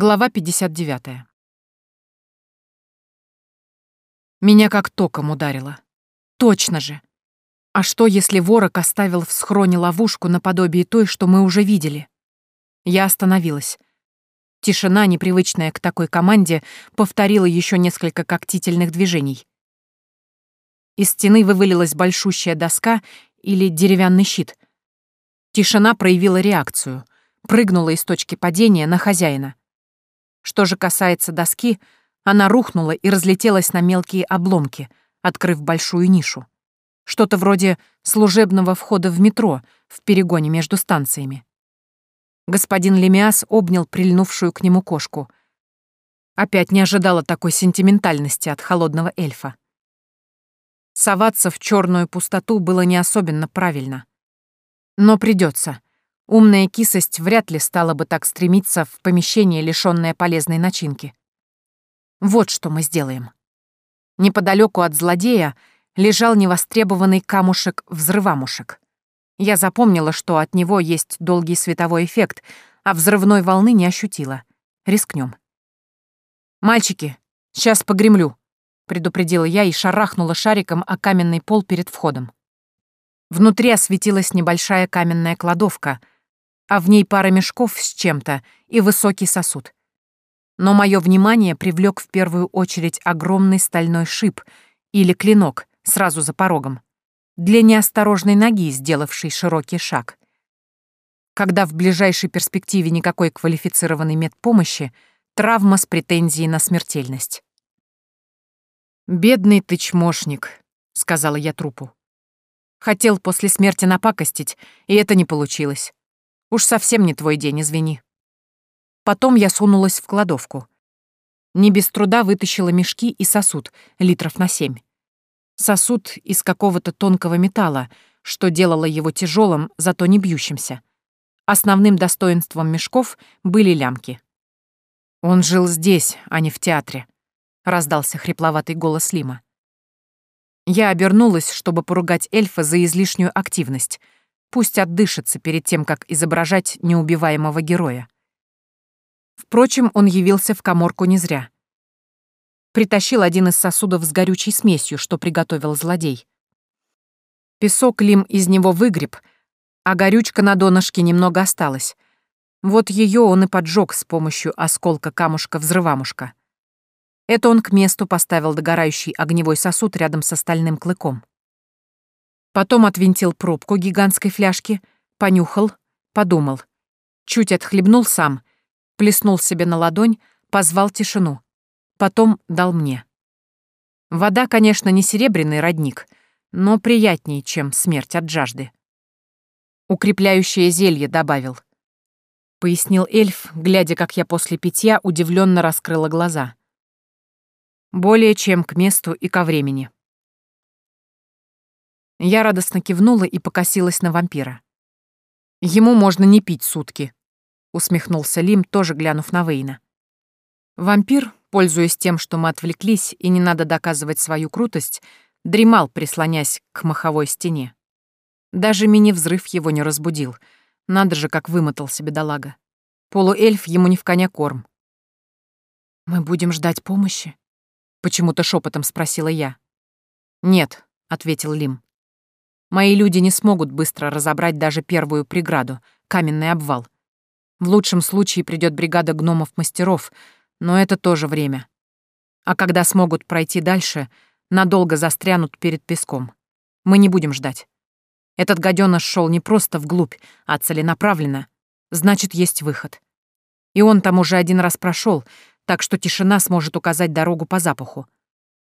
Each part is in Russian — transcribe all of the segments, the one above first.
Глава 59. Меня как током ударило. Точно же. А что, если ворог оставил в схроне ловушку наподобие той, что мы уже видели? Я остановилась. Тишина, непривычная к такой команде, повторила еще несколько когтительных движений. Из стены вывалилась большущая доска или деревянный щит. Тишина проявила реакцию, прыгнула из точки падения на хозяина. Что же касается доски, она рухнула и разлетелась на мелкие обломки, открыв большую нишу. Что-то вроде служебного входа в метро в перегоне между станциями. Господин Лемиас обнял прильнувшую к нему кошку. Опять не ожидала такой сентиментальности от холодного эльфа. Соваться в черную пустоту было не особенно правильно. Но придется. Умная кисость вряд ли стала бы так стремиться в помещение, лишённое полезной начинки. Вот что мы сделаем. Неподалеку от злодея лежал невостребованный камушек-взрывамушек. Я запомнила, что от него есть долгий световой эффект, а взрывной волны не ощутила. Рискнем. «Мальчики, сейчас погремлю», — предупредила я и шарахнула шариком о каменный пол перед входом. Внутри осветилась небольшая каменная кладовка — а в ней пара мешков с чем-то и высокий сосуд. Но мое внимание привлек в первую очередь огромный стальной шип или клинок сразу за порогом, для неосторожной ноги, сделавшей широкий шаг. Когда в ближайшей перспективе никакой квалифицированной медпомощи, травма с претензией на смертельность. «Бедный ты чмошник», — сказала я трупу. Хотел после смерти напакостить, и это не получилось. Уж совсем не твой день, извини. Потом я сунулась в кладовку. Не без труда вытащила мешки и сосуд, литров на семь. Сосуд из какого-то тонкого металла, что делало его тяжелым, зато не бьющимся. Основным достоинством мешков были лямки. «Он жил здесь, а не в театре», — раздался хрипловатый голос Лима. Я обернулась, чтобы поругать эльфа за излишнюю активность — Пусть отдышится перед тем, как изображать неубиваемого героя. Впрочем, он явился в коморку не зря. Притащил один из сосудов с горючей смесью, что приготовил злодей. Песок Лим из него выгреб, а горючка на донышке немного осталась. Вот ее он и поджег с помощью осколка камушка-взрывамушка. Это он к месту поставил догорающий огневой сосуд рядом с остальным клыком. Потом отвинтил пробку гигантской фляжки, понюхал, подумал. Чуть отхлебнул сам, плеснул себе на ладонь, позвал тишину. Потом дал мне. Вода, конечно, не серебряный родник, но приятнее, чем смерть от жажды. Укрепляющее зелье добавил. Пояснил эльф, глядя, как я после питья удивленно раскрыла глаза. Более чем к месту и ко времени. Я радостно кивнула и покосилась на вампира. «Ему можно не пить сутки», — усмехнулся Лим, тоже глянув на Вейна. Вампир, пользуясь тем, что мы отвлеклись и не надо доказывать свою крутость, дремал, прислонясь к маховой стене. Даже мини-взрыв его не разбудил. Надо же, как вымотался бедолага. Полуэльф ему не в коня корм. «Мы будем ждать помощи?» — почему-то шепотом спросила я. «Нет», — ответил Лим. Мои люди не смогут быстро разобрать даже первую преграду — каменный обвал. В лучшем случае придет бригада гномов-мастеров, но это тоже время. А когда смогут пройти дальше, надолго застрянут перед песком. Мы не будем ждать. Этот гаденыш шел не просто вглубь, а целенаправленно. Значит, есть выход. И он там уже один раз прошел, так что тишина сможет указать дорогу по запаху.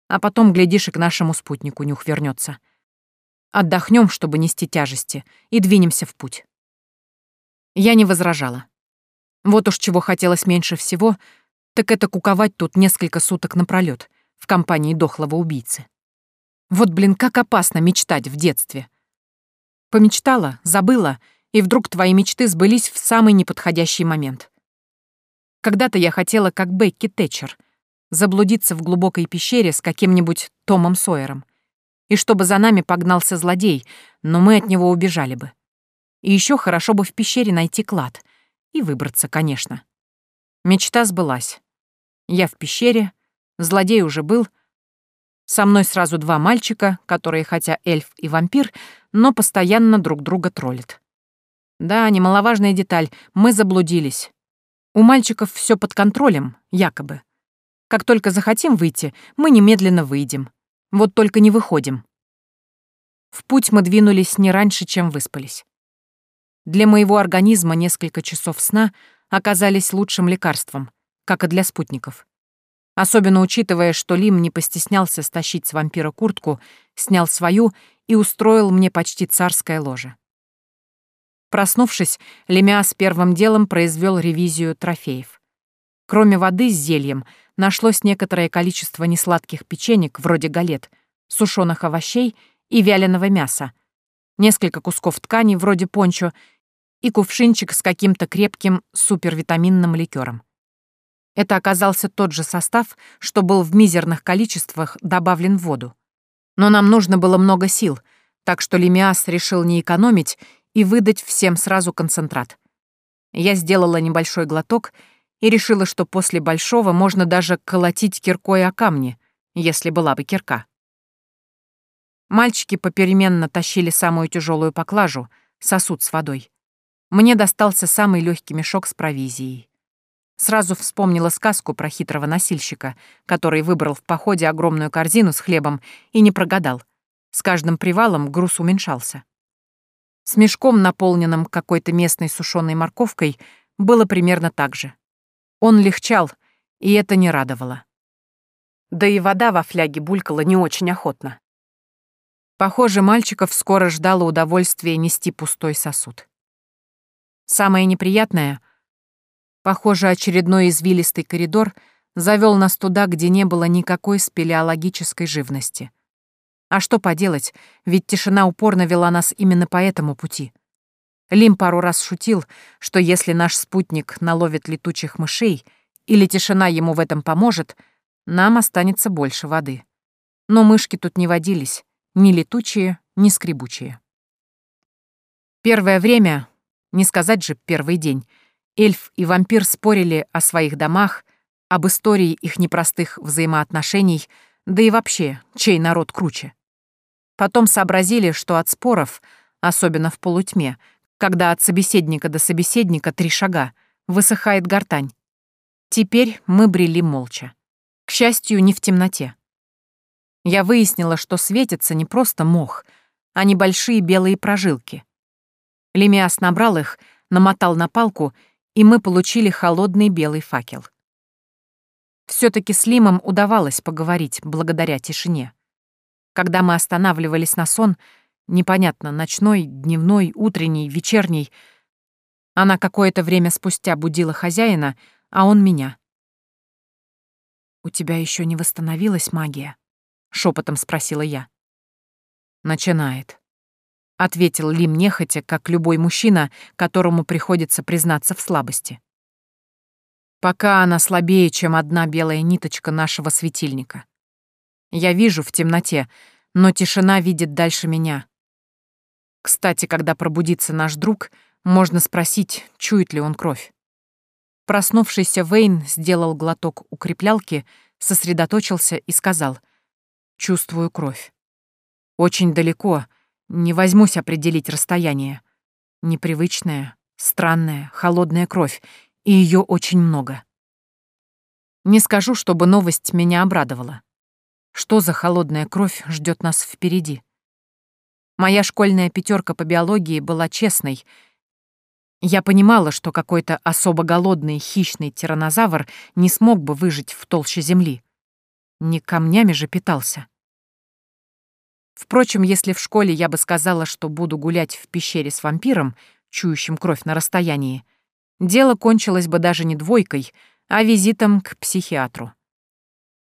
А потом, глядишь, и к нашему спутнику нюх вернется. Отдохнем, чтобы нести тяжести, и двинемся в путь. Я не возражала. Вот уж чего хотелось меньше всего, так это куковать тут несколько суток напролёт в компании дохлого убийцы. Вот, блин, как опасно мечтать в детстве. Помечтала, забыла, и вдруг твои мечты сбылись в самый неподходящий момент. Когда-то я хотела, как Бекки Тэтчер, заблудиться в глубокой пещере с каким-нибудь Томом Сойером — и чтобы за нами погнался злодей, но мы от него убежали бы. И еще хорошо бы в пещере найти клад. И выбраться, конечно. Мечта сбылась. Я в пещере, злодей уже был. Со мной сразу два мальчика, которые хотя эльф и вампир, но постоянно друг друга троллят. Да, немаловажная деталь, мы заблудились. У мальчиков все под контролем, якобы. Как только захотим выйти, мы немедленно выйдем. Вот только не выходим. В путь мы двинулись не раньше, чем выспались. Для моего организма несколько часов сна оказались лучшим лекарством, как и для спутников. Особенно учитывая, что Лим не постеснялся стащить с вампира куртку, снял свою и устроил мне почти царское ложе. Проснувшись, Лемиас первым делом произвел ревизию трофеев. Кроме воды с зельем, нашлось некоторое количество несладких печенек, вроде галет, сушеных овощей и вяленого мяса, несколько кусков ткани, вроде пончо, и кувшинчик с каким-то крепким супервитаминным ликером. Это оказался тот же состав, что был в мизерных количествах добавлен в воду. Но нам нужно было много сил, так что Лемиас решил не экономить и выдать всем сразу концентрат. Я сделала небольшой глоток и решила, что после большого можно даже колотить киркой о камни, если была бы кирка. Мальчики попеременно тащили самую тяжелую поклажу, сосуд с водой. Мне достался самый легкий мешок с провизией. Сразу вспомнила сказку про хитрого носильщика, который выбрал в походе огромную корзину с хлебом и не прогадал. С каждым привалом груз уменьшался. С мешком, наполненным какой-то местной сушеной морковкой, было примерно так же. Он легчал, и это не радовало. Да и вода во фляге булькала не очень охотно. Похоже, мальчиков скоро ждало удовольствие нести пустой сосуд. Самое неприятное — похоже, очередной извилистый коридор завел нас туда, где не было никакой спелеологической живности. А что поделать, ведь тишина упорно вела нас именно по этому пути. Лим пару раз шутил, что если наш спутник наловит летучих мышей или тишина ему в этом поможет, нам останется больше воды. Но мышки тут не водились, ни летучие, ни скребучие. Первое время, не сказать же первый день, эльф и вампир спорили о своих домах, об истории их непростых взаимоотношений, да и вообще, чей народ круче. Потом сообразили, что от споров, особенно в полутьме, когда от собеседника до собеседника три шага, высыхает гортань. Теперь мы брели молча. К счастью, не в темноте. Я выяснила, что светится не просто мох, а небольшие белые прожилки. Лемиас набрал их, намотал на палку, и мы получили холодный белый факел. все таки с Лимом удавалось поговорить благодаря тишине. Когда мы останавливались на сон, непонятно, ночной, дневной, утренний, вечерний, она какое-то время спустя будила хозяина, а он меня. «У тебя еще не восстановилась магия?» — шепотом спросила я. «Начинает», — ответил Лим нехотя, как любой мужчина, которому приходится признаться в слабости. «Пока она слабее, чем одна белая ниточка нашего светильника. Я вижу в темноте, но тишина видит дальше меня. Кстати, когда пробудится наш друг, можно спросить, чует ли он кровь. Проснувшийся Вейн сделал глоток укреплялки, сосредоточился и сказал — Чувствую кровь. Очень далеко, не возьмусь определить расстояние. Непривычная, странная, холодная кровь, и ее очень много. Не скажу, чтобы новость меня обрадовала. Что за холодная кровь ждет нас впереди? Моя школьная пятерка по биологии была честной. Я понимала, что какой-то особо голодный хищный тиранозавр не смог бы выжить в толще земли. Не камнями же питался. Впрочем, если в школе я бы сказала, что буду гулять в пещере с вампиром, чующим кровь на расстоянии, дело кончилось бы даже не двойкой, а визитом к психиатру.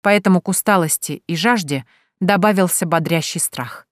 Поэтому к усталости и жажде добавился бодрящий страх.